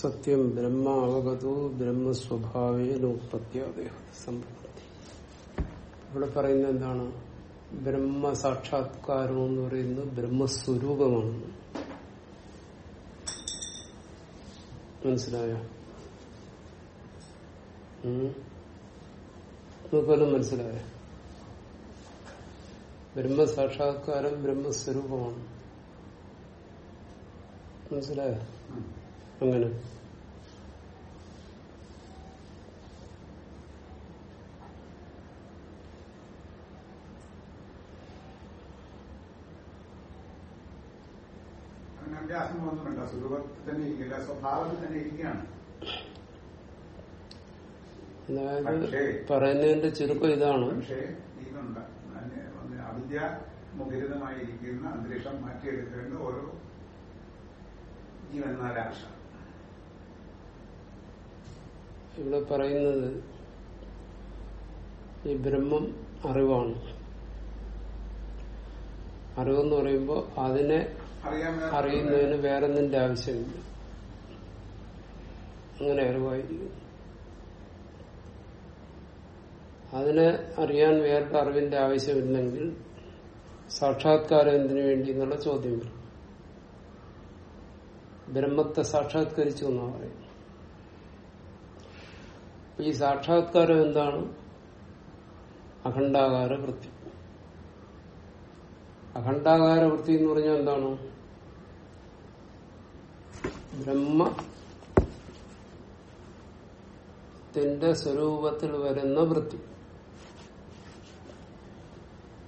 സത്യം ബ്രഹ്മ അവഗതോ ബ്രഹ്മസ്വഭാവേനോത്പത്തിയാദേഹ സംഭവത്തി ഇവിടെ പറയുന്നത് എന്താണ്? ബ്രഹ്മ സാക്ഷാത്കാരം എന്ന് പറയുന്നത് ബ്രഹ്മസ്വരൂപമാണ്. മനസ്സിലായോ? നമുക്കെല്ലാം മനസ്സിലായോ? ബ്രഹ്മസാക്ഷാത്കാരം ബ്രഹ്മസ്വരൂപമാണ്. മനസ്സിലായോ? അങ്ങനെ. അങ്ങനെ അഭ്യാസം ഒന്നുമില്ല സ്വരൂപത്തിൽ തന്നെ ഇരിക്കില്ല സ്വഭാവത്തിൽ തന്നെ ഇരിക്കുകയാണ്. അതായത് പറയുന്നതിന്റെ ചുരുക്കം ഇതാണ്. പക്ഷേ ഇതുണ്ട്. അവിദ്യ മുഖരിതമായിരിക്കുന്ന അന്തരീക്ഷം മാറ്റിയെടുക്കേണ്ട ഓരോ ജീവന്മാരാശ. ഇവിടെ പറയുന്നത് ഈ ബ്രഹ്മം അറിവാണ്. അറിവെന്ന് പറയുമ്പോൾ അതിനെ അറിയുന്നതിന് വേറൊന്നിന്റെ ആവശ്യമില്ല. അങ്ങനെ അറിവായിരിക്കും. അതിനെ അറിയാൻ വേറെ അറിവിന്റെ ആവശ്യമില്ലെങ്കിൽ സാക്ഷാത്കാരം എന്തിനു വേണ്ടി എന്നുള്ള ചോദ്യം വരും. ബ്രഹ്മത്തെ സാക്ഷാത്കരിച്ചു എന്നാണ് പറയുന്നത്. ഈ സാക്ഷാത്കാരം എന്താണ്? അഖണ്ഡാകാര വൃത്തി. അഖണ്ഡാകാര വൃത്തി എന്ന് പറഞ്ഞാൽ എന്താണ്? ബ്രഹ്മ ബ്രഹ്മത്തിന്റെ സ്വരൂപത്തിൽ വരുന്ന വൃത്തി.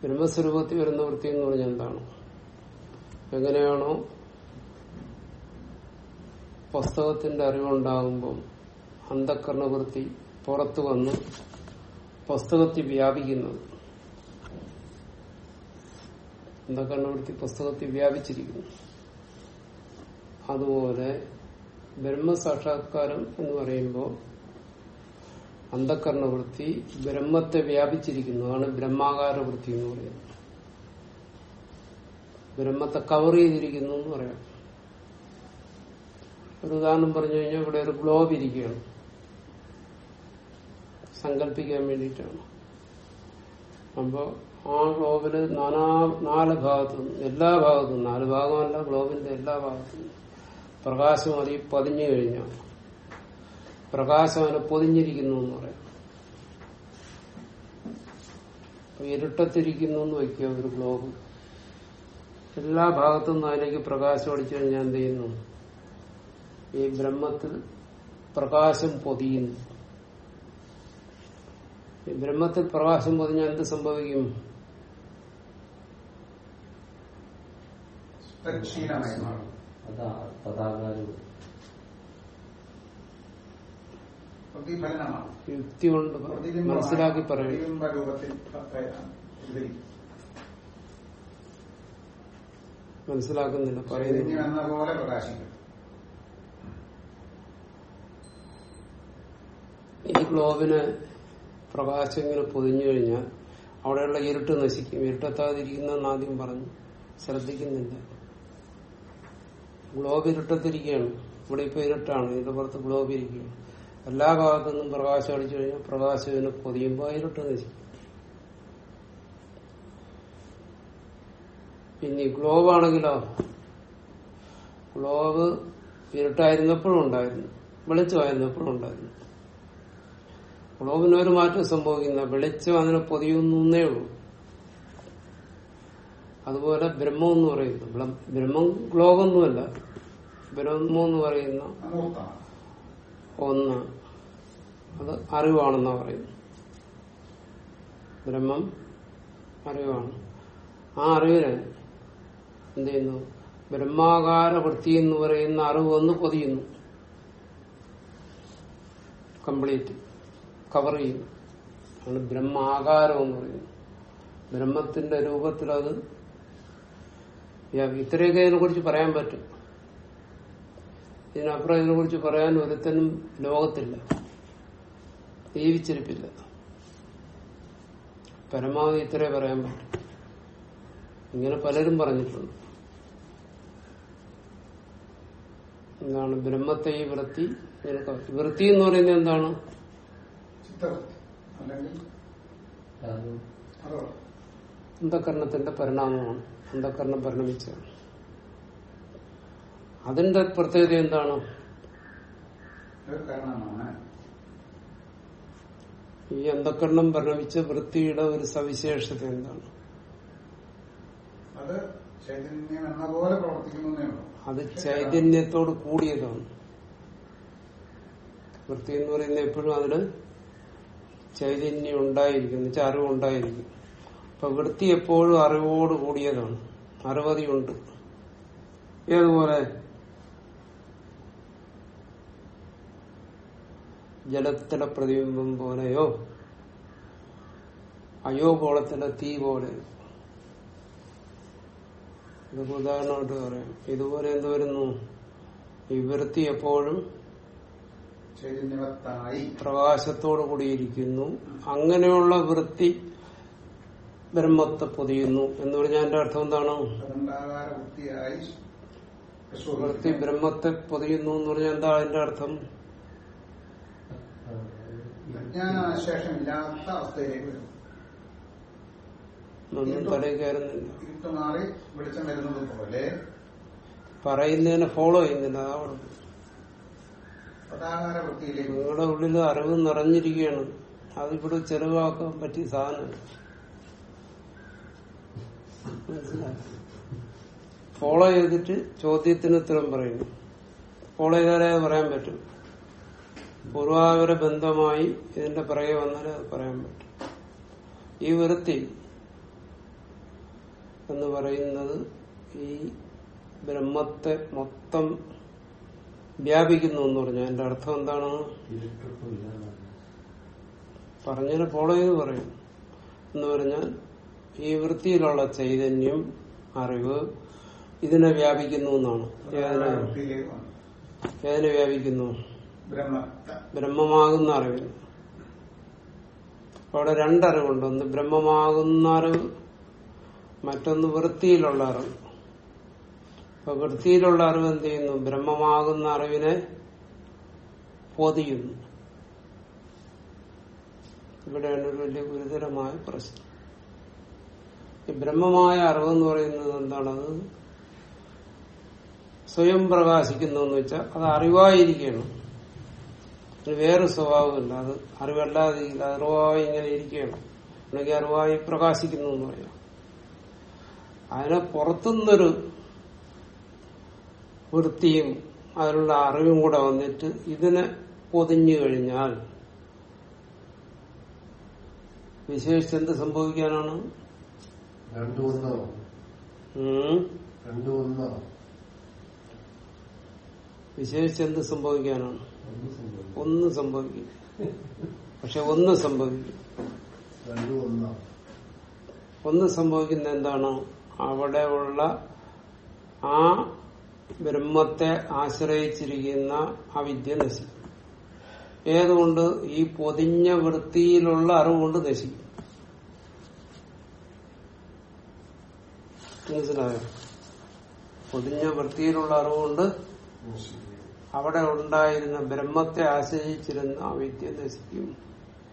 ബ്രഹ്മസ്വരൂപത്തിൽ വരുന്ന വൃത്തി എന്ന് പറഞ്ഞാൽ എന്താണ്? എങ്ങനെയാണോ പുസ്തകത്തിന്റെ അറിവുണ്ടാകുമ്പോൾ അന്ധക്കരണവൃത്തി പുറത്തു വന്ന് പുസ്തകത്തിൽ വ്യാപിക്കുന്നത് അന്ധക്കരണവൃത്തി പുസ്തകത്തിൽ വ്യാപിച്ചിരിക്കുന്നു? അതുപോലെ ബ്രഹ്മസാക്ഷാത്കാരം എന്ന് പറയുമ്പോൾ അന്ധക്കരണവൃത്തി ബ്രഹ്മത്തെ വ്യാപിച്ചിരിക്കുന്നു. അതാണ് ബ്രഹ്മാകാര വൃത്തി എന്ന് പറയുന്നത്. ബ്രഹ്മത്തെ കവർ ചെയ്തിരിക്കുന്നു എന്ന് പറയാം. ഒരു ഉദാഹരണം പറഞ്ഞു കഴിഞ്ഞാൽ ഇവിടെ ഒരു ഗ്ലോബ് ഇരിക്കുകയാണ്. സങ്കല്പിക്കാൻ വേണ്ടിയിട്ടാണ്. അപ്പോ ആ ഗ്ലോബിൽ നാനാ നാല് ഭാഗത്തു എല്ലാ ഭാഗത്തും നാല് ഭാഗമല്ല ഗ്ലോബിന്റെ എല്ലാ ഭാഗത്തും പ്രകാശം അതി പതിഞ്ഞു കഴിഞ്ഞാൽ പ്രകാശം അതിനെ പൊതിഞ്ഞിരിക്കുന്നു എന്ന് പറയാം. ഇരുട്ടത്തിരിക്കുന്നു എന്ന് വയ്ക്കുക ഒരു ഗ്ലോബ്. എല്ലാ ഭാഗത്തു അതിലേക്ക് പ്രകാശം അടിച്ചു കഴിഞ്ഞാൽ എന്ത് ചെയ്യുന്നു? ഈ ബ്രഹ്മത്തിൽ പ്രകാശം പൊതിയുന്നു. ബ്രഹ്മത്തിൽ പ്രകാശം പൊതിഞ്ഞാൽ എന്ത് സംഭവിക്കും? യുക്തി കൊണ്ട് മനസ്സിലാക്കി പറയും. മനസ്സിലാക്കുന്നില്ല പറയുന്നില്ല. പറയുന്നു ഈ ഗ്ലോബിന് പ്രകാശം ഇങ്ങനെ പൊതിഞ്ഞു കഴിഞ്ഞാൽ അവിടെയുള്ള ഇരുട്ട് നശിക്കും. ഇരുട്ടെത്താതിരിക്കുന്ന ആദ്യം പറഞ്ഞു. ശ്രദ്ധിക്കുന്നില്ല ഗ്ലോബ് ഇരുട്ടത്തിരിക്കുകയാണ്. ഇവിടെ ഇപ്പൊ ഇരുട്ടാണ്. ഇതിന്റെ പുറത്ത് ഗ്ലോബ് ഇരിക്കുകയാണ്. എല്ലാ ഭാഗത്തു നിന്നും പ്രകാശം അടിച്ചു കഴിഞ്ഞാൽ പ്രകാശം ഇതിനെ പൊതിയുമ്പോൾ ഇരുട്ട് നശിക്കും. പിന്നെ ഗ്ലോബ് ആണെങ്കിലോ? ഗ്ലോബ് ഇരുട്ടായിരുന്നപ്പോഴും ഉണ്ടായിരുന്നു. വെളിച്ചമായിരുന്നപ്പോഴും ഉണ്ടായിരുന്നു. ഗ്ലോബിന് ഒരു മാറ്റം സംഭവിക്കുന്ന വെളിച്ചം അതിനെ പൊതിയുന്നേ ഉള്ളൂ. അതുപോലെ ബ്രഹ്മം എന്ന് പറയുന്നു. ബ്രഹ്മം ഗ്ലോകൊന്നുമല്ല ബ്രഹ്മം എന്ന് പറയുന്ന ഒന്ന്. അത് അറിവാണെന്നാ പറയുന്നു ബ്രഹ്മം അറിവാണ്. ആ അറിവിനെ എന്ത് ചെയ്യുന്നു? ബ്രഹ്മാകാര വൃത്തി എന്ന് പറയുന്ന അറിവ് ഒന്ന് പൊതിയുന്നു. കംപ്ലീറ്റ്. കവർ ചെയ്യുന്നു. ആണ് ബ്രഹ്മാകാരം എന്ന് പറയുന്നത് ബ്രഹ്മത്തിന്റെ രൂപത്തിൽ അത് ഇത്രയൊക്കെ അതിനെ കുറിച്ച് പറയാൻ പറ്റും. ഇതിനപ്പുറം ഇതിനെ കുറിച്ച് പറയാൻ ഒരുത്തനും ലോകത്തില്ല. ജീവിച്ചിരിപ്പില്ല. പരമാവധി ഇത്രേ പറയാൻ പറ്റും. ഇങ്ങനെ പലരും പറഞ്ഞിട്ടുണ്ട്. എന്താണ് ബ്രഹ്മത്തെ ഈ വൃത്തി വൃത്തി എന്ന് പറയുന്നത് എന്താണ്? അല്ലെങ്കിൽ അന്ധകരണത്തിന്റെ പരിണാമമാണ്. അന്ധകരണം പരിണമിച്ച. അതിന്റെ പ്രത്യേകത എന്താണ്? ഈ അന്ധകരണം പരിണമിച്ച വൃത്തിയുടെ ഒരു സവിശേഷത എന്താണ്? അത് ചൈതന്യം എന്ന പോലെ പ്രവർത്തിക്കുന്നു അത് ചൈതന്യത്തോട് കൂടിയതാണ്. വൃത്തി എന്ന് പറയുന്നത് എപ്പോഴും അതിന് ചൈതന്യം ഉണ്ടായിരിക്കും എന്ന് വെച്ചാൽ അറിവുണ്ടായിരിക്കും അപ്പൊ വൃത്തി എപ്പോഴും അറിവോട് കൂടിയതാണ്. അറിവതിയുണ്ട്. ഏതുപോലെ ജലത്തിലെ പ്രതിബിംബം പോലെയോ അയോഗോളത്തിലെ തീ പോലെയോ. ഇതൊക്കെ ഉദാഹരണമായിട്ട് പറയാം. ഇതുപോലെ എന്ത് വരുന്നു? ഈ വൃത്തി എപ്പോഴും പ്രകാശത്തോടു കൂടിയിരിക്കുന്നു. അങ്ങനെയുള്ള വൃത്തി ബ്രഹ്മത്തെ പൊതിയുന്നു എന്ന് പറഞ്ഞാൽ എന്റെ അർത്ഥം എന്താണ്? വൃത്തി ബ്രഹ്മത്തെ പൊതിയുന്നു എന്ന് പറഞ്ഞാൽ എന്താ അതിന്റെ അർത്ഥം? അവസ്ഥയിലേക്ക് വരും. ഒന്നും തലയിൽ കയറുന്നില്ല മാറി വെളിച്ചം വരുന്നത് പറയുന്നതിനെ ഫോളോ ചെയ്യുന്നില്ല. അതാ നിങ്ങളുടെ ഉള്ളിൽ അറിവ് നിറഞ്ഞിരിക്കുകയാണ്. അതിവിടെ ചെലവാക്കാൻ പറ്റിയ സാധനം. ഫോളോ ചെയ്തിട്ട് ചോദ്യത്തിന് ഉത്തരം പറയുന്നു ഫോളോ ചെയ്താലേ പറയാൻ പറ്റും. പൂർവാപര ബന്ധമായി ഇതിന്റെ പിറകെ വന്നാലേ അത് പറയാൻ പറ്റും. ഈ വൃത്തി എന്ന് പറയുന്നത് ഈ ബ്രഹ്മത്തെ മൊത്തം വ്യാപിക്കുന്നു എന്ന് പറഞ്ഞു. എന്റെ അർത്ഥം എന്താണ്? പറഞ്ഞതിന് ഫോളോ ചെയ്ത് പറയും. എന്ന് പറഞ്ഞാൽ ഈ വൃത്തിയിലുള്ള ചൈതന്യം അറിവ് ഇതിനെ വ്യാപിക്കുന്നു എന്നാണ് ഏതിനെ വ്യാപിക്കുന്നു? ബ്രഹ്മമാകുന്ന അപ്പൊ അവിടെ രണ്ടറിവുണ്ട്. ഒന്ന് ബ്രഹ്മമാകുന്ന അറിവ് മറ്റൊന്ന് വൃത്തിയിലുള്ള അറിവ്. അപ്പൊ വൃത്തിയിലുള്ള അറിവ് എന്ത് ചെയ്യുന്നു? ബ്രഹ്മമാകുന്ന അറിവിനെ പൊതിയുന്നു ഇവിടെയാണ് ഒരു വലിയ ഗുരുതരമായ പ്രശ്നം. ഈ ബ്രഹ്മമായ അറിവ് എന്ന് പറയുന്നത് എന്താണത്? സ്വയം പ്രകാശിക്കുന്നു എന്ന് വെച്ചാൽ അത് അറിവായിരിക്കണം. അത് വേറെ സ്വഭാവമില്ല അത് അറിവല്ലാതെ ഇല്ല. അറിവായി ഇങ്ങനെ ഇരിക്കുകയാണ് അല്ലെങ്കിൽ അറിവായി പ്രകാശിക്കുന്നു എന്ന് പറയാം. അതിനെ പുറത്തുനിന്നൊരു വൃത്തിയും അതിനുള്ള അറിവും കൂടെ വന്നിട്ട് ഇതിനെ പൊതിഞ്ഞു കഴിഞ്ഞാൽ വിശേഷിച്ച് എന്ത് സംഭവിക്കാനാണ്? വിശേഷിച്ച് എന്ത് സംഭവിക്കാനാണ്? ഒന്ന് സംഭവിക്കും. പക്ഷെ ഒന്ന് സംഭവിക്കും. ഒന്നോ ഒന്ന് സംഭവിക്കുന്ന എന്താണ്? അവിടെ ഉള്ള ആ ബ്രഹ്മത്തെ ആശ്രയിച്ചിരിക്കുന്ന ആ വിദ്യ നശിക്കും. ഏതുകൊണ്ട് ഈ പൊതിഞ്ഞ വൃത്തിയിലുള്ള അറിവുകൊണ്ട് നശിക്കും? മനസ്സിലായോ? പൊതിഞ്ഞ വൃത്തിയിലുള്ള അറിവുകൊണ്ട് അവിടെ ഉണ്ടായിരുന്ന ബ്രഹ്മത്തെ ആശ്രയിച്ചിരുന്ന അവിദ്യ നശിക്കും.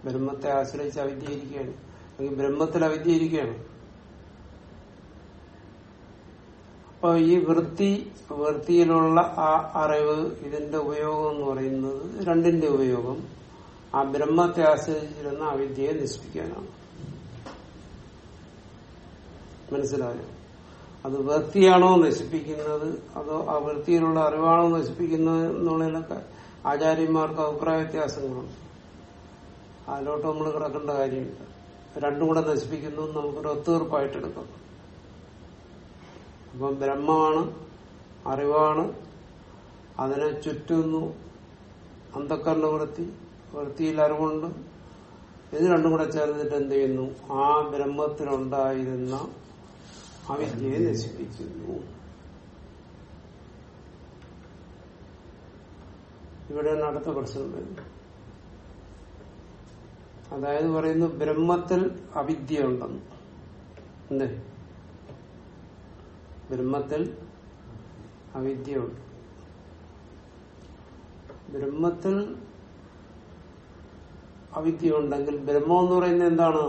ബ്രഹ്മത്തെ ആശ്രയിച്ച് അവിദ്യ ഇരിക്കുകയാണ്. അല്ലെങ്കിൽ ബ്രഹ്മത്തിൽ അവിദ്യ ഇരിക്കുകയാണ്. അപ്പൊ ഈ വൃത്തി വൃത്തിയിലുള്ള ആ അറിവ് ഇതിന്റെ ഉപയോഗം എന്ന് പറയുന്നത് രണ്ടിന്റെ ഉപയോഗം. ആ ബ്രഹ്മത്തെ ആശ്രയിച്ചിരുന്ന ആ വിദ്യയെ നശിപ്പിക്കാനാണ് മനസ്സിലായോ? അത് വൃത്തിയാണോ നശിപ്പിക്കുന്നത്? അതോ ആ വൃത്തിയിലുള്ള അറിവാണോ നശിപ്പിക്കുന്നത് എന്നുള്ളതിനൊക്കെ ആചാര്യന്മാർക്ക് അഭിപ്രായ വ്യത്യാസങ്ങളുണ്ട്. അതിലോട്ട് നമ്മൾ കിടക്കേണ്ട കാര്യമില്ല. രണ്ടും കൂടെ നശിപ്പിക്കുന്നു നമുക്കൊരു ഒത്തുതീർപ്പായിട്ടെടുക്കാം. അപ്പം ബ്രഹ്മമാണ് അറിവാണ് അതിനെ ചുറ്റുന്നു അന്ധക്കരണ വൃത്തി വൃത്തിയിൽ അറിവുണ്ട്. ഇത് രണ്ടും കൂടെ ചേർന്നിട്ട് എന്ത് ചെയ്യുന്നു? ആ ബ്രഹ്മത്തിലുണ്ടായിരുന്ന അവിദ്യയെ നശിപ്പിക്കുന്നു. ഇവിടെ അടുത്ത പ്രശ്നം വരുന്നത് അതായത് പറയുന്നു ബ്രഹ്മത്തിൽ അവിദ്യ ഉണ്ടെന്ന്. എന്തേ ബ്രഹ്മത്തിൽ അവിദ്യയുണ്ട് ബ്രഹ്മത്തിൽ അവിദ്യ ഉണ്ടെങ്കിൽ ബ്രഹ്മം എന്ന് പറയുന്നത് എന്താണ്?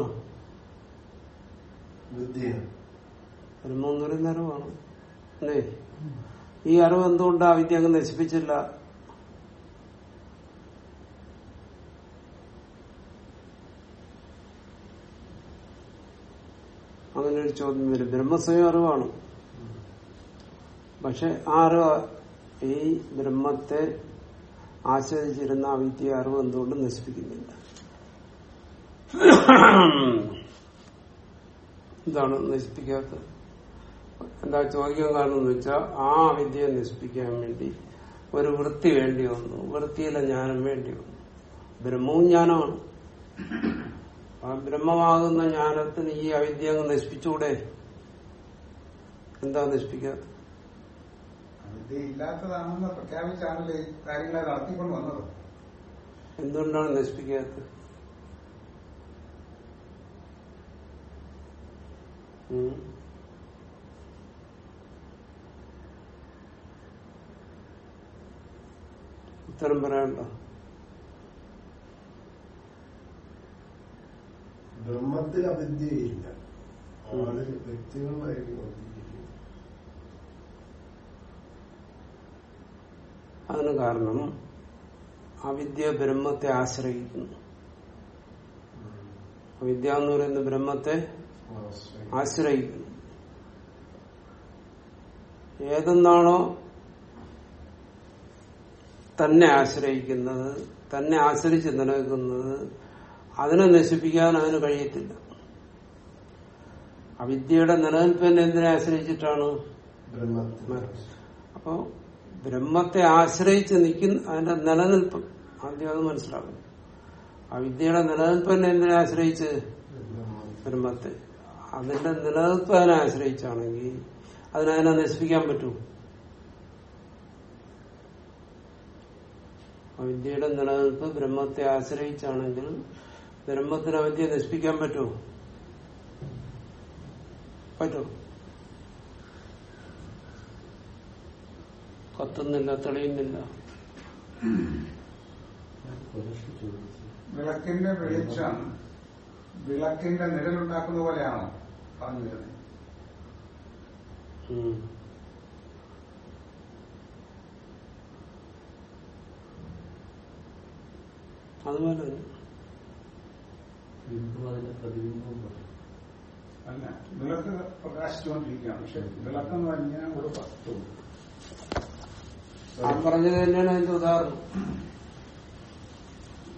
ബ്രഹ്മം എന്ന് പറയുന്ന അറിവാണ്. അല്ലേ? ഈ അറിവ് എന്തുകൊണ്ട് അവിദ്യ വിദ്യ അങ്ങ് നശിപ്പിച്ചില്ല? അങ്ങനെ ഒരു ചോദ്യം വരും. ബ്രഹ്മസ്വയം അറിവാണ്. പക്ഷെ ആറ് ഈ ബ്രഹ്മത്തെ ആശ്രയിച്ചിരുന്ന ആ വിദ്യ അറിവ് എന്തുകൊണ്ട് നശിപ്പിക്കുന്നില്ല? എന്താണ് നശിപ്പിക്കാത്തത്? എന്താ ചോദിക്കാൻ കാരണം എന്ന് വെച്ചാൽ ആ വിദ്യയെ നശിപ്പിക്കാൻ വേണ്ടി ഒരു വൃത്തി വേണ്ടി വന്നു. വൃത്തിയിലെ ജ്ഞാനം വേണ്ടി വന്നു. ബ്രഹ്മവും ജ്ഞാനമാണ്. ആ ബ്രഹ്മമാകുന്ന ജ്ഞാനത്തിന് ഈ അവിദ്യ അങ്ങ് നശിപ്പിച്ചുകൂടെ? എന്താ നശിപ്പിക്കാത്ത അവിദ്യ ഇല്ലാത്തതാണെന്ന് പ്രഖ്യാപിച്ചാണല്ലോ ഈ കാര്യങ്ങളെ നടത്തിക്കൊണ്ട് വന്നത്. എന്തുകൊണ്ടാണ് നശിപ്പിക്കാത്തത്? ഉത്തരം പറയണ്ട. ബ്രഹ്മത്തിൽ അവിദ്യയില്ല. ആൾ വ്യക്തികളായിരിക്കും അതിന് കാരണം അവിദ്യ ബ്രഹ്മത്തെ ആശ്രയിക്കുന്നു. അവിദ്യ എന്ന് പറയുന്ന ബ്രഹ്മത്തെ ആശ്രയം. ആശ്രയിക്കുന്നു. ഏതെന്നാണോ തന്നെ ആശ്രയിക്കുന്നത് തന്നെ ആശ്രയിച്ച് നിലനിൽക്കുന്നത് അതിനെ നശിപ്പിക്കാൻ അതിന് കഴിയത്തില്ല. അവിദ്യയുടെ നിലനിൽപ്പ് തന്നെ എന്തിനെ ആശ്രയിച്ചിട്ടാണ്? അപ്പോ ബ്രഹ്മത്തെ ആശ്രയിച്ച് നിൽക്കുന്ന അതിന്റെ നിലനിൽപ്പ്. ആദ്യം അത് മനസ്സിലാകും ആ വിദ്യയുടെ നിലനിൽപ്പ് തന്നെ എന്തിനെ ആശ്രയിച്ച്? ബ്രഹ്മത്തെ. അതിന്റെ നിലനിൽപ്പ് അതിനെ ആശ്രയിച്ചാണെങ്കിൽ അതിനെ നശിപ്പിക്കാൻ പറ്റൂ ആ വിദ്യയുടെ നിലനിൽപ്പ് ബ്രഹ്മത്തെ ആശ്രയിച്ചാണെങ്കിൽ ബ്രഹ്മത്തിന് ആ വിദ്യയെ നശിപ്പിക്കാൻ പറ്റുമോ? പറ്റോ. കത്തുന്നില്ല തെളിയുന്നില്ല. വിളക്കിന്റെ വെളിച്ചം വിളക്കിന്റെ നിഴലുണ്ടാക്കുന്ന പോലെയാണോ പറഞ്ഞു വരുന്നത് അതുപോലെ. അല്ല വിളക്ക് പ്രകാശിച്ചുകൊണ്ടിരിക്കുകയാണ്. പക്ഷെ വിളക്കെന്ന് പറഞ്ഞാൽ ഒരു വസ്തു. ആ പറഞ്ഞത് തന്നെയാണ് അതിന്റെ ഉദാഹരണം.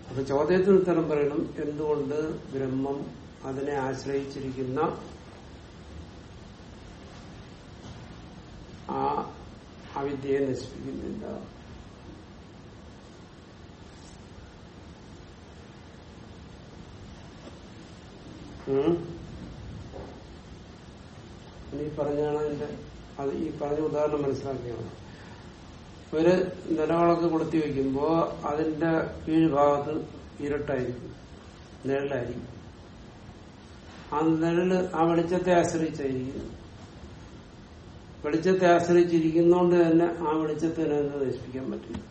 അപ്പൊ ചോദ്യത്തിന് ഉത്തരം പറയണം. എന്തുകൊണ്ട് ബ്രഹ്മം അതിനെ ആശ്രയിച്ചിരിക്കുന്ന ആ അവിദ്യയെ നശിപ്പിക്കുന്നില്ല? ഈ പറഞ്ഞാണ് അതിന്റെ അത് ഈ പറഞ്ഞ ഉദാഹരണം മനസ്സിലാക്കിയാണ് ഒരു നിലവിളക്ക് കൊളുത്തി വെക്കുമ്പോ അതിന്റെ കീഴ്ഭാഗത്ത് ഇരട്ടായിരിക്കും നിഴലായിരിക്കും. ആ നിഴൽ ആ വെളിച്ചത്തെ ആശ്രയിച്ചായിരിക്കും. വെളിച്ചത്തെ ആശ്രയിച്ചിരിക്കുന്നോണ്ട് തന്നെ ആ വെളിച്ചത്തിനെ നശിപ്പിക്കാൻ പറ്റില്ല.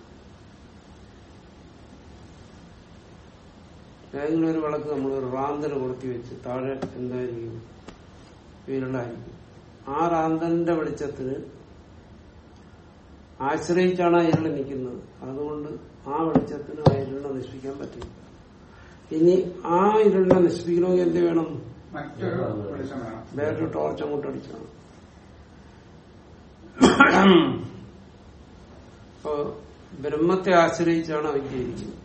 ഏതെങ്കിലും ഒരു വിളക്ക് നമ്മൾ ഒരു റാന്തൽ കൊളുത്തി വെച്ച് താഴെ എന്തായിരിക്കും? വിരളായിരിക്കും ആ റാന്തലിന്റെ വെളിച്ചത്തിന് ആശ്രയിച്ചാണ് ആ ഇരുൾ നിൽക്കുന്നത്. അതുകൊണ്ട് ആ വെളിച്ചത്തിന് ആ ഇരുളിനെ നശിപ്പിക്കാൻ പറ്റില്ല. ഇനി ആ ഇരുളിനെ നശിപ്പിക്കണമെങ്കിൽ എന്ത് വേണം? വേറൊരു ടോർച്ച് അങ്ങോട്ട് അടിച്ചാണ് അപ്പോ ബ്രഹ്മത്തെ ആശ്രയിച്ചാണ് അവിദ്യ ഇരിക്കുന്നത്.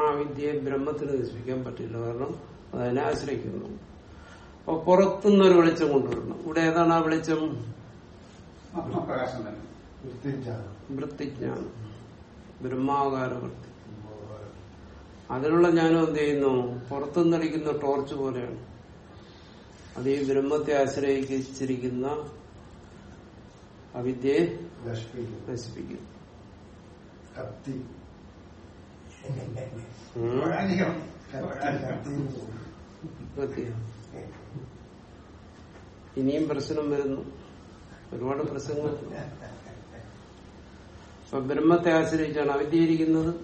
ആ വിദ്യയെ ബ്രഹ്മത്തിന് നശിപ്പിക്കാൻ പറ്റില്ല. കാരണം അതിനെ ആശ്രയിക്കുന്നു. അപ്പൊ പുറത്തുനിന്നൊരു വെളിച്ചം കൊണ്ടുവരണം. ഇവിടെ ഏതാണ് ആ വെളിച്ചം? ആത്മപ്രകാശം തന്നെ. വൃത്തിജ്ഞാനം. ബ്രഹ്മാകാര വൃത്തി അതിനുള്ള ജ്ഞാനം എന്ത് ചെയ്യുന്നു? പുറത്തുനിന്നടിക്കുന്ന ടോർച്ച് പോലെയാണ്. അത് ഈ ബ്രഹ്മത്തെ ആശ്രയിച്ചിരിക്കുന്ന അവിദ്യയെ നശിപ്പിക്കും കത്തി. ഇനിയും പ്രശ്നം വരുന്നു. ഒരുപാട് പ്രശ്നങ്ങൾ. അപ്പൊ ബ്രഹ്മത്തെ ആശ്രയിച്ചാണ് അവിദ്യയിരിക്കുന്നത്.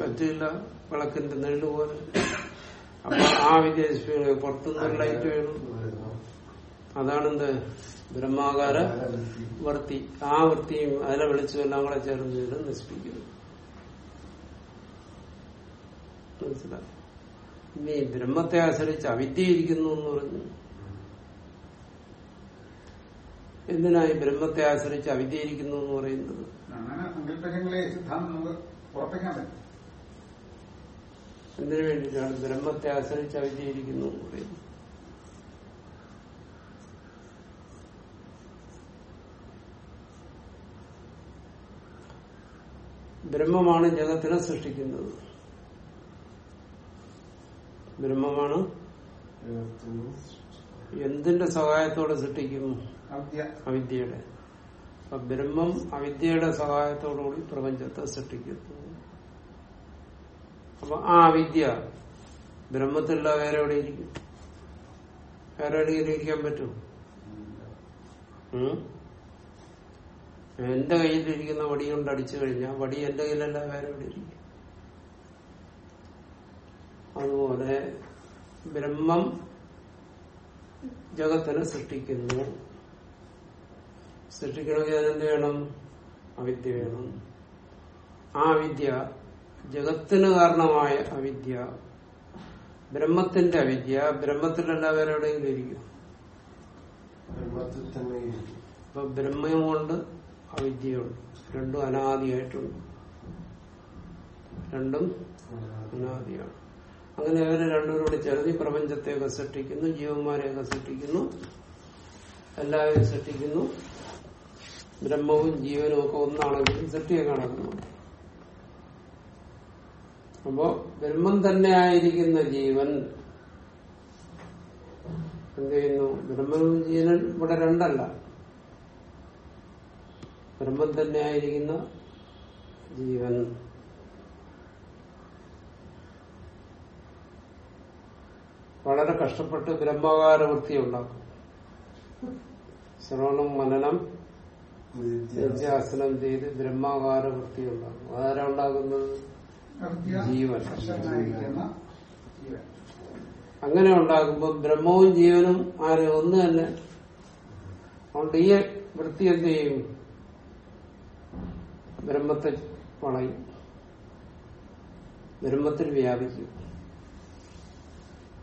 പറ്റുന്ന പറ്റില്ല. വിളക്കിന്റെ നെല്ല് പോലെ. അപ്പൊ ആ വിദ്യ പുറത്തുനിന്ന് ലൈറ്റ് വേണം. അതാണെന്ത്? ബ്രഹ്മാകാര. വൃത്തി. ആ വൃത്തിയും അതിലെ വെളിച്ചം എല്ലാം കൂടെ ചേർന്ന് നശിപ്പിക്കുന്നു. മനസ്സിലായി? ഇനി ബ്രഹ്മത്തെ ആശ്രയിച്ച് അവിദ്യയിരിക്കുന്നു എന്ന് പറഞ്ഞു. എന്തിനായി ബ്രഹ്മത്തെ ആശ്രയിച്ച് അവിദ്യയിരിക്കുന്നു എന്ന് പറയുന്നത്? എന്തിനു വേണ്ടിയിട്ടാണ് ബ്രഹ്മത്തെ ആശ്രയിച്ച് അവിദ്യയിരിക്കുന്നു എന്ന് പറയുന്നത്? ബ്രഹ്മമാണ് ജഗത്തിനെ സൃഷ്ടിക്കുന്നത്. ബ്രഹ്മമാണ്. എന്തിന്റെ സഹായത്തോടെ സൃഷ്ടിക്കും അവിദ്യയുടെ. അപ്പൊ ബ്രഹ്മം അവിദ്യയുടെ സഹായത്തോടുകൂടി പ്രപഞ്ചത്തെ സൃഷ്ടിക്കുന്നു. അപ്പൊ ആ അവിദ്യ ബ്രഹ്മത്തിലുള്ള വേറെ എവിടെ ഇരിക്കും? വേറെ എവിടെയെങ്കിലും ഇരിക്കാൻ പറ്റും? എന്റെ കയ്യിലിരിക്കുന്ന വടി കൊണ്ട് അടിച്ചു കഴിഞ്ഞാൽ വടി എന്റെ കയ്യിലല്ല വേറെ എവിടെ ഇരിക്കും? അതുപോലെ ബ്രഹ്മം ജഗത്തിനെ സൃഷ്ടിക്കുന്നു. സൃഷ്ടിക്കണമെങ്കിൽ അതിനെന്ത് വേണം? അവിദ്യ വേണം. ആ അവിദ്യ ജഗത്തിന് കാരണമായ അവിദ്യ ബ്രഹ്മത്തിന്റെ അവിദ്യ. ബ്രഹ്മത്തിലല്ല വേറെ എവിടെയെങ്കിലും ഇരിക്കും. അപ്പൊ ബ്രഹ്മയും കൊണ്ട് ബ്രഹ്മമുണ്ട് അവിദ്യയുണ്ട്. രണ്ടും അനാദിയായിട്ടുണ്ട്. രണ്ടും അനാദിയാണ്. അങ്ങനെ അവർ രണ്ടുപേരോട് ചേർന്ന് പ്രപഞ്ചത്തെയൊക്കെ സൃഷ്ടിക്കുന്നു ജീവന്മാരെയൊക്കെ സൃഷ്ടിക്കുന്നു എല്ലാവരും സൃഷ്ടിക്കുന്നു. ബ്രഹ്മവും ജീവനും ഒക്കെ ഒന്നാണെങ്കിലും സൃഷ്ടിയെ കാണുന്നു അപ്പോ ബ്രഹ്മം തന്നെ ആയിരിക്കുന്ന ജീവൻ എന്ത് ചെയ്യുന്നു? ബ്രഹ്മവും ജീവനും ഇവിടെ രണ്ടല്ല. ബ്രഹ്മം തന്നെ ആയിരിക്കുന്ന ജീവൻ. വളരെ കഷ്ടപ്പെട്ട് ബ്രഹ്മകാര വൃത്തി ഉണ്ടാക്കും ശ്രവണം മനനം നിത്യാസനം ചെയ്ത് ബ്രഹ്മാകാര വൃത്തി ഉണ്ടാക്കും അതാരാ ജീവൻ. ജീവൻ. അങ്ങനെ ഉണ്ടാകുമ്പോൾ ബ്രഹ്മവും ജീവനും ആര്? ഒന്ന് തന്നെ. അതുകൊണ്ട് ഈ വൃത്തി എന്ത് ചെയ്യും? ബ്രഹ്മത്തെ വളയും. ബ്രഹ്മത്തിൽ വ്യാപിക്കും.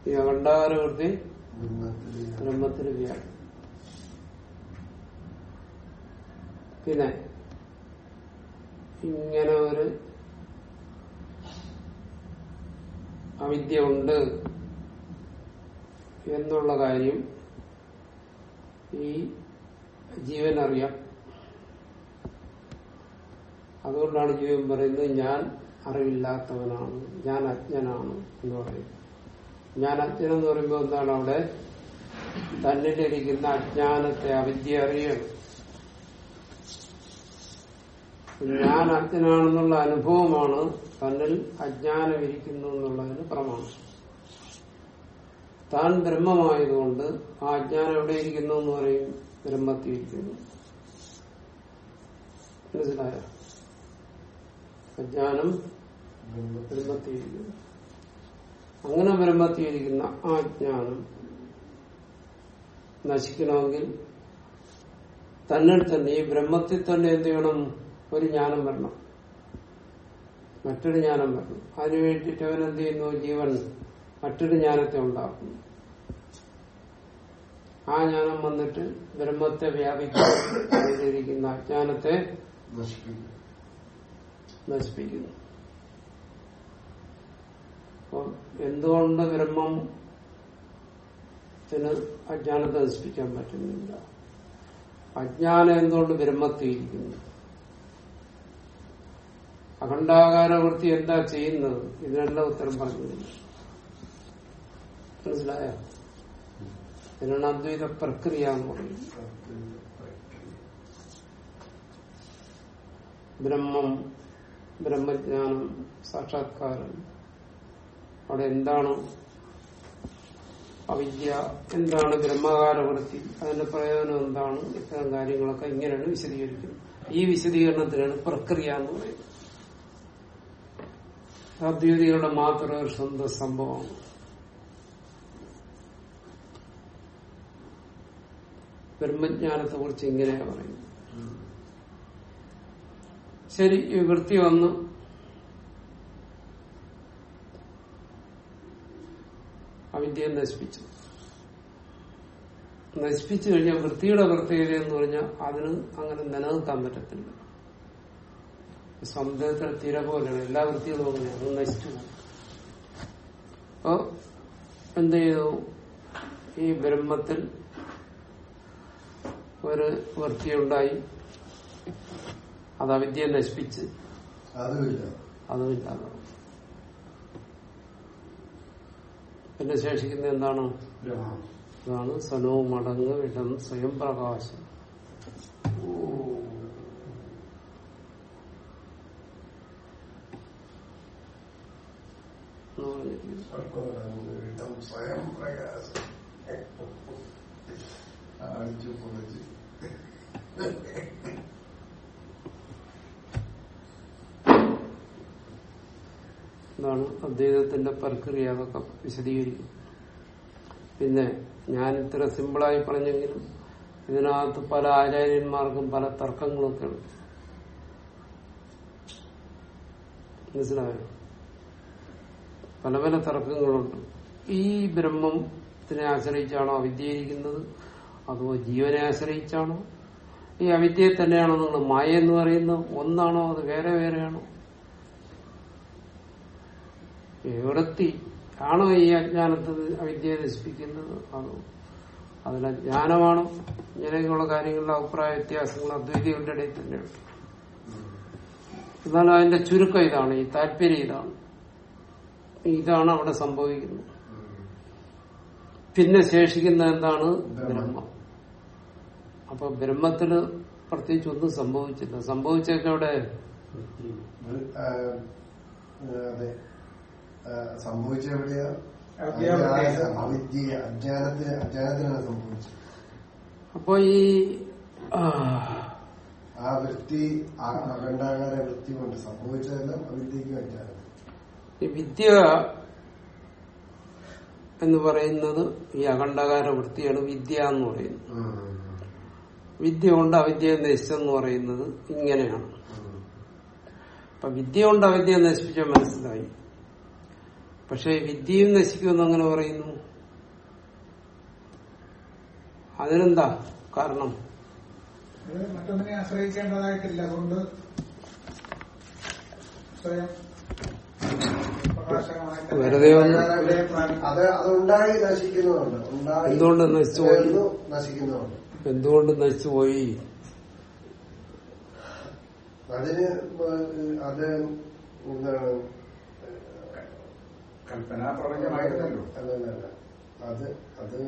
ഈ അഖണ്ഡാകാര വൃത്തി ബ്രഹ്മത്തിന് ബ്രഹ്മത്തിൽ പിന്നെ ഇങ്ങനെ ഒരു അവിദ്യ ഉണ്ട് എന്നുള്ള കാര്യം ഈ ജീവൻ അറിയാം അതുകൊണ്ടാണ് ജീവൻ പറയുന്നത് ഞാൻ അറിവില്ലാത്തവനാണ് ഞാൻ അജ്ഞനാണ് എന്ന് പറയും ഞാൻ അജ്ഞൻ എന്ന് പറയുമ്പോൾ എന്താണ് അവിടെ? തന്നിലിരിക്കുന്ന അജ്ഞാനത്തെ അവിദ്യ അറിയണം. ഞാൻ അജ്ഞനാണെന്നുള്ള അനുഭവമാണ് തന്നിൽ അജ്ഞാനം ഇരിക്കുന്നു എന്നുള്ളതിന് പ്രമാണം. താൻ ബ്രഹ്മമായതുകൊണ്ട് ആ അജ്ഞാനം എവിടെ ഇരിക്കുന്നു എന്ന് പറയും? ബ്രഹ്മത്തിൽ ഇരിക്കുന്നു. അജ്ഞാനം ഇരിക്കുന്നു. അങ്ങനെ ബ്രഹ്മത്തിയിരിക്കുന്ന ആ ജ്ഞാനം നശിക്കണമെങ്കിൽ തന്നെ തന്നെ ഈ ബ്രഹ്മത്തിൽ തന്നെ എന്ത് ചെയ്യണം? ഒരു ജ്ഞാനം വരണം. മറ്റൊരു ജ്ഞാനം വരണം. അതിനു വേണ്ടിയിട്ട് അവൻ എന്ത് ചെയ്യുന്നു? ജീവൻ മറ്റൊരു ജ്ഞാനത്തെ ഉണ്ടാക്കുന്നു. ആ ജ്ഞാനം വന്നിട്ട് ബ്രഹ്മത്തെ വ്യാപിക്കുന്ന. അജ്ഞാനത്തെ നശിപ്പിക്കുന്നു. നശിപ്പിക്കുന്നു. അപ്പം എന്തുകൊണ്ട് ബ്രഹ്മം ത്തിന് അജ്ഞാനത്തെ നശിപ്പിക്കാൻ പറ്റുന്നില്ല? അജ്ഞാനം എന്തുകൊണ്ട് ബ്രഹ്മത്തിയിരിക്കുന്നു അഖണ്ഡാകാര വൃത്തി എന്താ ചെയ്യുന്നത്? ഇതിനെല്ലാം ഉത്തരം പറഞ്ഞില്ല. മനസ്സിലായ? ഇതിനാണ് അദ്വൈത പ്രക്രിയ എന്ന് പറയുന്നത്. ബ്രഹ്മം ബ്രഹ്മജ്ഞാനം സാക്ഷാത്കാരം അവിടെ എന്താണ് അവിദ്യ എന്താണ് ബ്രഹ്മകാരവൃത്തി അതിന്റെ പ്രയോജനം എന്താണ് ഇത്തരം കാര്യങ്ങളൊക്കെ ഇങ്ങനെയാണ് വിശദീകരിക്കുന്നത്. ഈ വിശദീകരണത്തിനാണ് പ്രക്രിയ എന്ന് പറയുന്നത്. അദ്വൈതികളുടെ മാത്രം ഒരു സ്വന്തം സംഭവമാണ്. ബ്രഹ്മജ്ഞാനത്തെ കുറിച്ച് ഇങ്ങനെയാണ് പറയുന്നത്. ശരി ഈ വൃത്തി വന്നു. അവിദ്യയെ നശിപ്പിച്ചു. നശിപ്പിച്ചു കഴിഞ്ഞാൽ വൃത്തിയുടെ പ്രത്യേകത എന്ന് പറഞ്ഞാൽ അതിന് അങ്ങനെ നിലനിർത്താൻ പറ്റത്തില്ല. സമുദ്രത്തിൽ തിര പോലെയാണ്. എല്ലാ വൃത്തികളും അങ്ങനെയാണ് അത് നശിച്ചു അപ്പോ എന്ത് ചെയ്തു? ഈ ബ്രഹ്മത്തിൽ ഒരു വൃത്തിയുണ്ടായി അത് അവിദ്യയെ നശിപ്പിച്ച് അതുമില്ല. പിന്നെ ശേഷിക്കുന്ന എന്താണ്? ബ്രഹ്മം. അതാണ് സനോ മടങ്ങ് ഇടം സ്വയം പ്രകാശം. സ്വയം പ്രകാശം. അടിച്ചു പൊളിച്ച്. ഇതാണ് അദ്വൈതത്തിന്റെ പ്രക്രിയ അതൊക്കെ വിശദീകരിക്കും പിന്നെ ഞാൻ ഇത്ര സിമ്പിളായി പറഞ്ഞെങ്കിലും ഇതിനകത്ത് പല ആചാര്യന്മാർക്കും പല തർക്കങ്ങളൊക്കെ ഉണ്ട്. മനസ്സിലായോ? പല പല തർക്കങ്ങളുണ്ട്. ഈ ബ്രഹ്മത്തിനെ ആശ്രയിച്ചാണോ അവിദ്യയിരിക്കുന്നത്? അതോ ജീവനെ ആശ്രയിച്ചാണോ? ഈ അവിദ്യയെ തന്നെയാണോ നിങ്ങൾ മായ എന്ന് പറയുന്നത്? ഒന്നാണോ അത് വേറെ വേറെയാണോ? വൃത്തി ആണോ ഈ അജ്ഞാനത്തെ അവിദ്യയെ നശിപ്പിക്കുന്നത്. അതോ അതിലെ ജ്ഞാനമാണോ ഇങ്ങനെയൊക്കെയുള്ള കാര്യങ്ങളിലെ അഭിപ്രായ വ്യത്യാസങ്ങൾ അദ്വൈതികളുടെ ഇടയിൽ തന്നെയുണ്ട് എന്നാൽ അതിന്റെ ചുരുക്കം ഇതാണ്. ഈ താല്പര്യം ഇതാണ്. ഇതാണ് അവിടെ സംഭവിക്കുന്നത്. പിന്നെ ശേഷിക്കുന്ന എന്താണ്? ബ്രഹ്മം. അപ്പൊ ബ്രഹ്മത്തിൽ പ്രത്യേകിച്ച് ഒന്നും സംഭവിച്ചില്ല. സംഭവിച്ചൊക്കെ അവിടെ സംഭവിച്ച എവിടെയാ? അവിദ്യ- അവിദ്യ അജ്ഞാനത്തിന് അജ്ഞാനത്തിനാണ് സംഭവിച്ചത്. അപ്പൊ ഈ ആ, വൃത്തി ആ അഖണ്ഡാകാര വൃത്തി കൊണ്ട് സംഭവിച്ചതെല്ലാം അവിദ്യക്ക് അജ്ഞാനം. ഈ വിദ്യ എന്ന് പറയുന്നത് ഈ അഖണ്ഡകാര വൃത്തിയാണ് വിദ്യ എന്ന് പറയുന്നത്. വിദ്യ കൊണ്ട് അവിദ്യയെ നശിച്ചെന്ന് പറയുന്നത് ഇങ്ങനെയാണ്. അപ്പൊ വിദ്യ കൊണ്ട് അവിദ്യയെ നശിപ്പിച്ച മനസ്സിലായി. പക്ഷെ വിദ്യയും നശിക്കുമെന്ന് അങ്ങനെ പറയുന്നു. അതിനെന്താ കാരണം? മറ്റൊന്നിനെ ആശ്രയിക്കേണ്ടതായിട്ടില്ല. അതുകൊണ്ട് സ്വയം വെറുതെ. അത് അതുണ്ടായി നശിക്കുന്നതുണ്ട്. എന്തുകൊണ്ട് നശിച്ചു പോയി? ചേർന്നു നശിക്കുന്നതുണ്ട്. എന്തുകൊണ്ട് നശിച്ചുപോയി അതിന് അത് എന്താണ് കൽപ്പന പ്രപഞ്ചമായിരുന്നല്ലോ അല്ലല്ല അത് അത്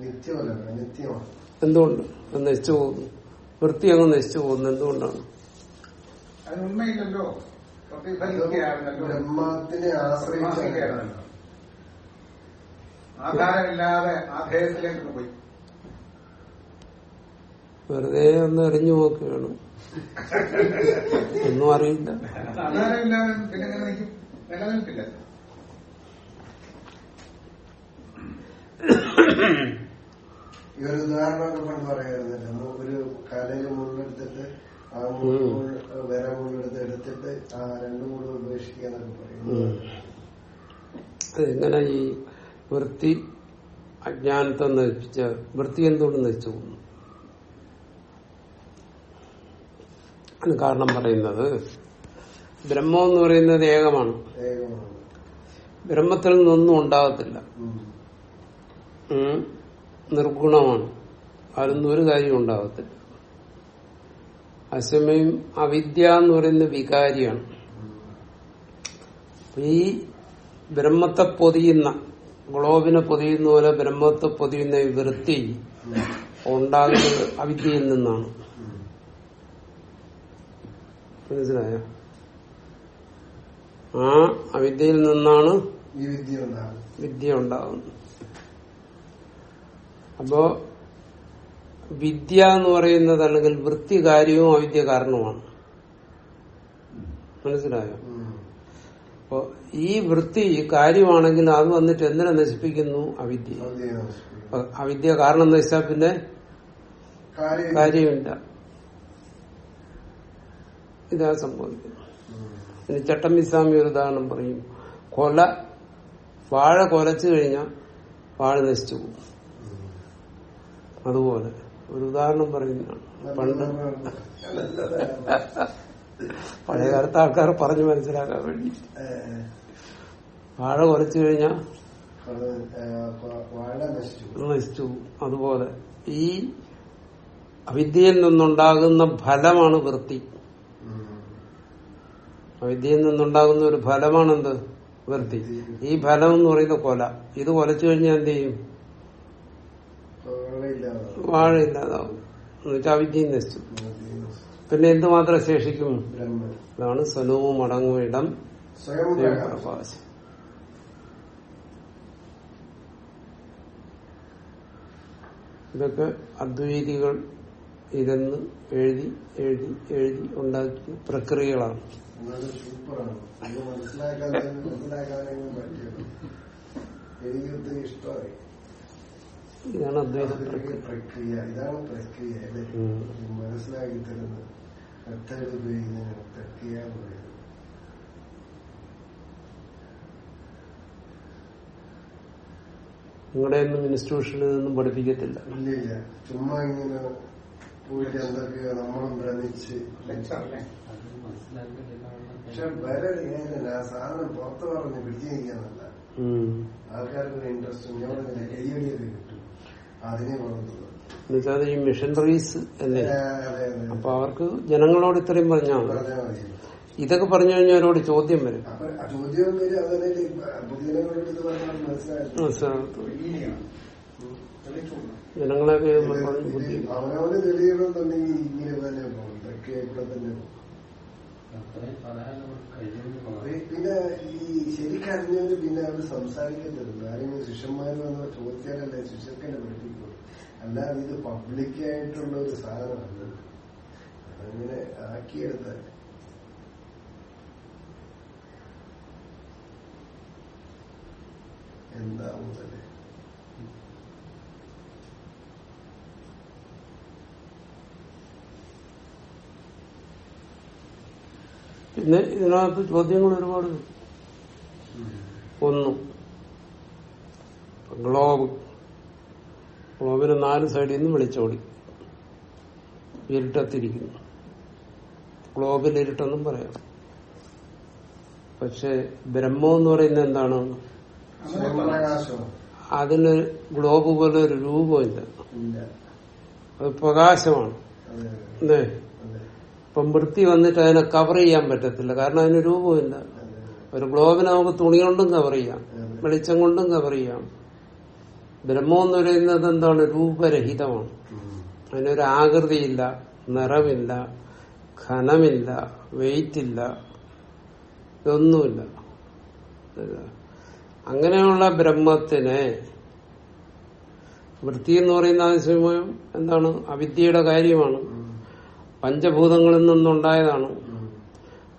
നിത്യമല്ല നിത്യമാണ് എന്തുകൊണ്ട്? അത് നശിച്ചു പോകുന്നു. വൃത്തി അങ്ങ് നശിച്ചു പോകുന്നു. എന്തുകൊണ്ടാണ്? അത് ഉണ്മയില്ലല്ലോ. ബ്രഹ്മത്തിനെ പ്രതിഭാസിക്കുകയായിരുന്നല്ലോ ആധാരമില്ലാതെ ആധേയത്തിലേക്ക് പോയി. വെറുതെ ഒന്ന് എറിഞ്ഞു നോക്കുകയാണ് ഒന്നും അറിയില്ല. ഈ ഒരു ഉദാഹരണമൊക്കെ പണ്ട് പറയുന്നില്ല ഒരു കലയിൽ മുള്ളെടുത്തിട്ട് ആ മുള്ള വിര മുള്ളെടുത്ത് എടുത്തിട്ട് ആ രണ്ടു മുള്ള ഉപേക്ഷിക്കാന്നൊക്കെ പറയുന്നു. അതെങ്ങനെ ഈ വൃത്തി അജ്ഞാനത്തെ നശിപ്പിച്ച വൃത്തി എന്തുകൊണ്ട് നശിച്ചു പോകുന്നു? കാരണം പറയുന്നത് ബ്രഹ്മം എന്ന് പറയുന്നത് ഏകമാണ്. ബ്രഹ്മത്തിൽ നിന്നൊന്നും ഉണ്ടാകത്തില്ല. നിർഗുണമാണ്. അതിലൊന്നും ഒരു കാര്യം ഉണ്ടാകത്തില്ല. അസമയം അവിദ്യ എന്ന് പറയുന്ന വികാരിയാണ്. ഈ ബ്രഹ്മത്തെ പൊതിയുന്ന ഗ്ലോബിനെ പൊതിയുന്ന പോലെ ബ്രഹ്മത്തെ പൊതിയുന്ന ഈ വൃത്തി ഉണ്ടാകുന്നത് അവിദ്യയിൽ നിന്നാണ്. മനസ്സിലായോ? ആ അവിദ്യയിൽ നിന്നാണ് വിദ്യ ഉണ്ടാകുന്നത്. അപ്പോ വിദ്യ എന്ന് പറയുന്നത് അല്ലെങ്കിൽ വൃത്തി കാര്യവും അവിദ്യ കാരണവുമാണ്. മനസ്സിലായോ. അപ്പോ ഈ വൃത്തി കാര്യമാണെങ്കിൽ അത് വന്നിട്ട് എന്തിനെ നശിപ്പിക്കുന്നു? അവിദ്യ. അവിദ്യ കാരണം അപ്പൊ അവിദ്യ കാരണം നശിച്ചാൽ പിന്നെ കാര്യം കാര്യമില്ല. ഇതാ സംഭവിക്കുന്നത്. ഇനി ചട്ടമ്പിസ്വാമി ഒരു ഉദാഹരണം പറയും. കൊല വാഴ കൊലച്ചു കഴിഞ്ഞാൽ വാഴ നശിച്ചു പോകും. അതുപോലെ ഒരു ഉദാഹരണം പറയുന്നതാണ്. പണ്ട് പഴയ കാലത്ത് ആൾക്കാർ പറഞ്ഞു മനസ്സിലാക്കാൻ വേണ്ടി. വാഴ കൊലച്ചു കഴിഞ്ഞാൽ നശിച്ചു അതുപോലെ ഈ അവിദ്യയിൽ നിന്നുണ്ടാകുന്ന ഫലമാണ് വൃത്തി. അവിദ്യയിൽ നിന്നുണ്ടാകുന്ന ഒരു ഫലമാണെന്ത്? വൃത്തി. ഈ ഫലം എന്ന് പറയുന്ന കൊല. ഇത് കൊലച്ചു കഴിഞ്ഞാൽ എന്ത് ചെയ്യും. വാഴ ഇല്ലാതാവും എന്നുവെച്ചാൽ അവിദ്യയും നശിച്ചു. പിന്നെ എന്ത് മാത്രം ശേഷിക്കും? അതാണ് സ്വനവും അടങ്ങും ഇടം. പ്രകാശം ഇതൊക്കെ അദ്വൈതികൾ ഇതെന്ന് എഴുതി എഴുതി എഴുതി ഉണ്ടാക്കിയ പ്രക്രിയകളാണ്. വളരെ സൂപ്പറാണ്. ഇത് മനസ്സിലാക്കാൻ മനസ്സിലാക്കാനും പറ്റിയത്. എനിക്ക് ഒത്തിരി ഇഷ്ടമായി. ഇതാണ് അദ്വൈത പ്രക്രിയ. ഇതാണ് പ്രക്രിയ അല്ലേ. മനസ്സിലാക്കി തരുന്നത് മെത്തേഡ് ഉപയോഗിക്കുന്നതിന് പ്രക്രിയ എന്ന് പറയുന്നത് നിങ്ങളുടെ ഒന്നും ഇൻസ്റ്റിറ്റ്യൂഷനിൽ നിന്നും പഠിപ്പിക്കത്തില്ല. ഇല്ല ഇല്ല ചുമ്മാ ഇങ്ങനെ പോയിട്ട് എന്തൊക്കെയോ നമ്മളും ഭ്രമിച്ച് പക്ഷെ വേറെ ഇങ്ങനെയല്ല സാധനം പുറത്ത് പറഞ്ഞ് പിടിച്ചു. ആൾക്കാർക്ക് ഇൻട്രസ്റ്റ് ഞാൻ കൈയടിയൊക്കെ കിട്ടും. അതിനെ വളർത്തുന്നത് എന്നുവെച്ചാൽ ഈ മിഷനറീസ് അല്ലേ? അപ്പൊ അവർക്ക് ജനങ്ങളോട് ഇത്രയും പറഞ്ഞാൽ ഇതൊക്കെ പറഞ്ഞു കഴിഞ്ഞാൽ അവരോട് ചോദ്യം വരും. ജനങ്ങളെ ബുദ്ധി പിന്നെ ഈ ശരിക്കറിഞ്ഞവര് പിന്നെ അവർ സംസാരിക്കത്തില്ല ആരെങ്കിലും ശിഷ്യന്മാര് വന്ന് ചോദിച്ചാലല്ലേ ശിഷ്യർക്കല്ലേ പഠിപ്പിക്കും അല്ലാതെ ഇത് പബ്ലിക്കായിട്ടുള്ള ഒരു സാധനമാണ് അതങ്ങനെ ആക്കിയെടുത്ത എന്താവും തന്നെ പിന്നെ ഇതിനകത്ത് ചോദ്യങ്ങൾ ഒരുപാട്. ഒന്ന്. ഗ്ലോബ്. ഗ്ലോബിന് നാല് സൈഡിൽ നിന്ന് വെളിച്ചോടി. ഇരുട്ടത്തിരിക്കുന്നു. ഗ്ലോബിൽ ഇരുട്ടെന്നും പറയാം. പക്ഷെ ബ്രഹ്മം എന്ന് പറയുന്നത് എന്താണ് അതിന് ഗ്ലോബ് പോലെ ഒരു രൂപമില്ല. ഇല്ല. അത് പ്രകാശമാണ്. അല്ലേ? അതെ ഇപ്പം വൃത്തി വന്നിട്ട് അതിനെ കവർ ചെയ്യാൻ പറ്റത്തില്ല. കാരണം അതിന് രൂപമില്ല. ഒരു ഗ്ലോബിനെ നമുക്ക് തുണി കൊണ്ടും കവർ ചെയ്യാം. വെളിച്ചം കൊണ്ടും കവർ ചെയ്യാം. ബ്രഹ്മം എന്ന് പറയുന്നത് എന്താണ്? രൂപരഹിതമാണ്. അതിനൊരു ആകൃതിയില്ല നിറമില്ല ഖനമില്ല വെയിറ്റ് ഇല്ല ഇതൊന്നുമില്ല. അങ്ങനെയുള്ള ബ്രഹ്മത്തിനെ വൃത്തി എന്ന് പറയുന്ന ആശയം എന്താണ്? അവിദ്യയുടെ കാര്യമാണ്. പഞ്ചഭൂതങ്ങളിൽ നിന്നുണ്ടായതാണ്.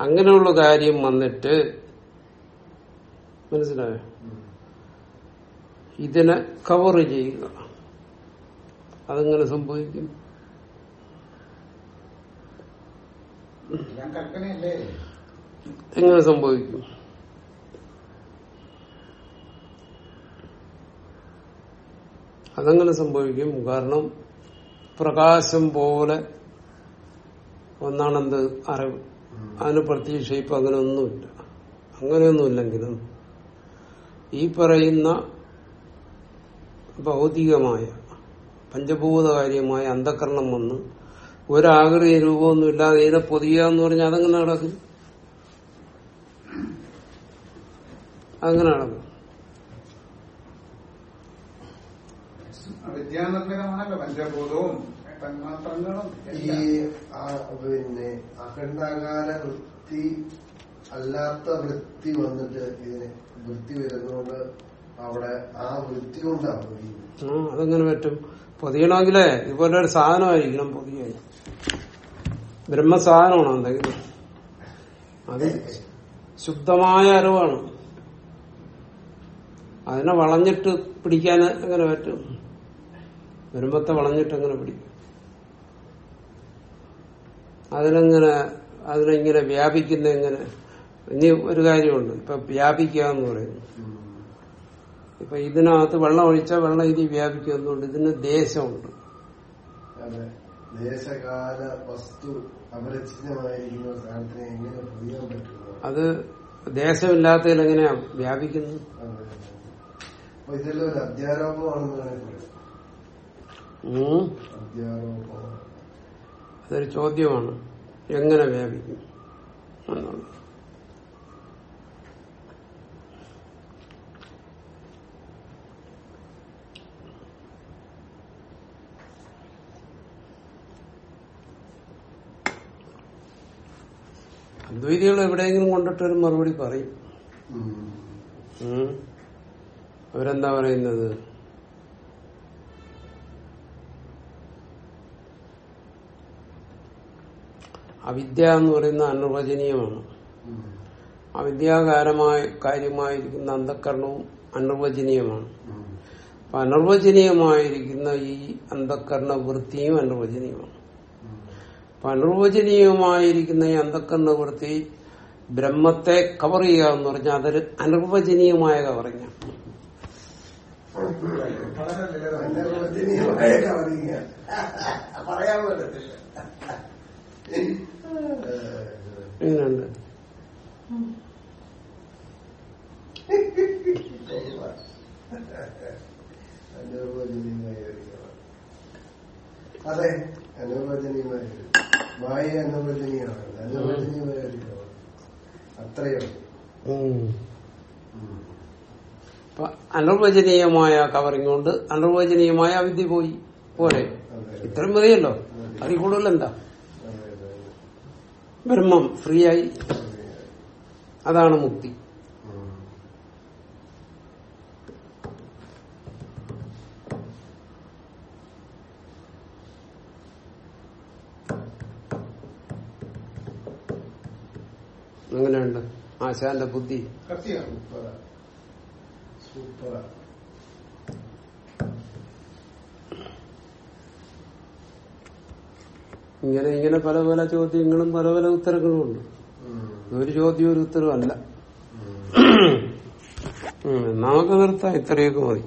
അങ്ങനെയുള്ള കാര്യം വന്നിട്ട് മനസ്സിലായോ. ഇതിനെ കവർ ചെയ്യുക. അതെങ്ങനെ സംഭവിക്കും? എങ്ങനെ സംഭവിക്കും? അതെങ്ങനെ സംഭവിക്കും? കാരണം പ്രകാശം പോലെ ഒന്നാണെന്ത്? അറിവ്. അതിന് പ്രത്യേക ഷേപ്പ് അങ്ങനെ ഒന്നുമില്ല അങ്ങനെയൊന്നുമില്ലെങ്കിലും ഈ പറയുന്ന ഭൗതികമായ പഞ്ചഭൂതകാര്യമായ അന്ധകരണം വന്ന് ഒരാകൃതി രൂപമൊന്നും ഇല്ലാതെ ഇതിനെ പൊതിയുക എന്ന് പറഞ്ഞാൽ അതങ്ങനെ നടക്കും. അങ്ങനെ നടക്കും വിദ്യാനിർമ്മിതമാണല്ലോ പഞ്ചഭൂതവും. ഈ എല്ലാം. ആ, പിന്നെ അഖണ്ഡാകാര വൃത്തി അല്ലാത്ത വൃത്തി വന്നിട്ട് ഇതിന് വൃത്തി വരുന്നതുകൊണ്ട് അവിടെ ആ വൃത്തി കൊണ്ടാണ് അതെങ്ങനെ പറ്റും? പൊതിയണമെങ്കിലേ ഇതുപോലെ ഒരു സാധനമായിരിക്കണം പൊതിയായി ബ്രഹ്മസാധനമാണോ എന്തെങ്കിലും അത് ശുദ്ധമായ അറിവാണ് അതിനെ വളഞ്ഞിട്ട് പിടിക്കാൻ എങ്ങനെ പറ്റും? ബ്രഹ്മത്തെ വളഞ്ഞിട്ട് എങ്ങനെ പിടിക്കും? അതിനെങ്ങനെ അതിനെങ്ങനെ വ്യാപിക്കുന്ന എങ്ങനെ? ഇനി ഒരു കാര്യമുണ്ട്. ഇപ്പൊ വ്യാപിക്കുക എന്ന് പറയുന്നു. ഇപ്പൊ ഇതിനകത്ത് വെള്ളം ഒഴിച്ചാൽ വെള്ളം ഇനി വ്യാപിക്കുന്നുണ്ട് ഇതിന് ദേശമുണ്ട്. അതെ. ദേശകാല വസ്തു അപരിചിതമായിരിക്കുന്ന സാധനത്തിനെ എങ്ങനെ പൊതിയാൻ പറ്റുന്നു? അത് ദേശമില്ലാത്തതിൽ എങ്ങനെയാ വ്യാപിക്കുന്നത്. അപ്പൊ ഇതെല്ലാം ഒരു അധ്യാരോപമാണെന്ന് അധ്യാരോപമാണ് അതൊരു ചോദ്യമാണ്. എങ്ങനെ വ്യാപിക്കും? എന്നുള്ളത്. അദ്വൈതികൾ എവിടെയെങ്കിലും കൊണ്ടിട്ട് ഒരു മറുപടി പറയും. അവരെന്താ പറയുന്നത്? അവിദ്യ എന്ന് പറയുന്ന അനിർവചനീയമാണ്. അവിദ്യാകാരമായ കാര്യമായിരിക്കുന്ന അന്ധക്കരണവും അനിർവചനീയമാണ്. അപ്പൊ അനിർവചനീയമായിരിക്കുന്ന ഈ അന്ധക്കരണ വൃത്തിയും അനിർവചനീയമാണ് അപ്പൊ അനിർവചനീയമായിരിക്കുന്ന ഈ അന്ധക്കരണ വൃത്തി ബ്രഹ്മത്തെ കവർ ചെയ്യുക എന്ന് പറഞ്ഞാൽ അതൊരു അനിർവചനീയമായ കവറിങ്. പറയാൻ പറ്റത്തില്ല എങ്ങനെയുണ്ട് അതെ അനുവചനീയമായ മായ അനുവചനീയമാണ് അനുവചനീയമായ ഒരു കവർ. അത്രയോ. അപ്പൊ അനിർവചനീയമായ കവറിങ് കൊണ്ട് അനിർവചനീയമായ അവിദ്യ പോയി. പോരെ? അതെ. ഇത്രയും മതിയല്ലോ? അതിൽ കൂടുതൽ എന്താ ബ്രഹ്മം ഫ്രീ ആയി അതാണ് മുക്തി. അങ്ങനെയുണ്ട് ആശാന്റെ ബുദ്ധി. സത്യമാണ് ഇങ്ങനെ ഇങ്ങനെ പല പല ചോദ്യങ്ങളും പല പല ഉത്തരങ്ങളും ഉണ്ട്. ഒരു ചോദ്യം ഒരു ഉത്തരവല്ല നമുക്ക് നിർത്താം. ഇത്രയൊക്കെ മതി.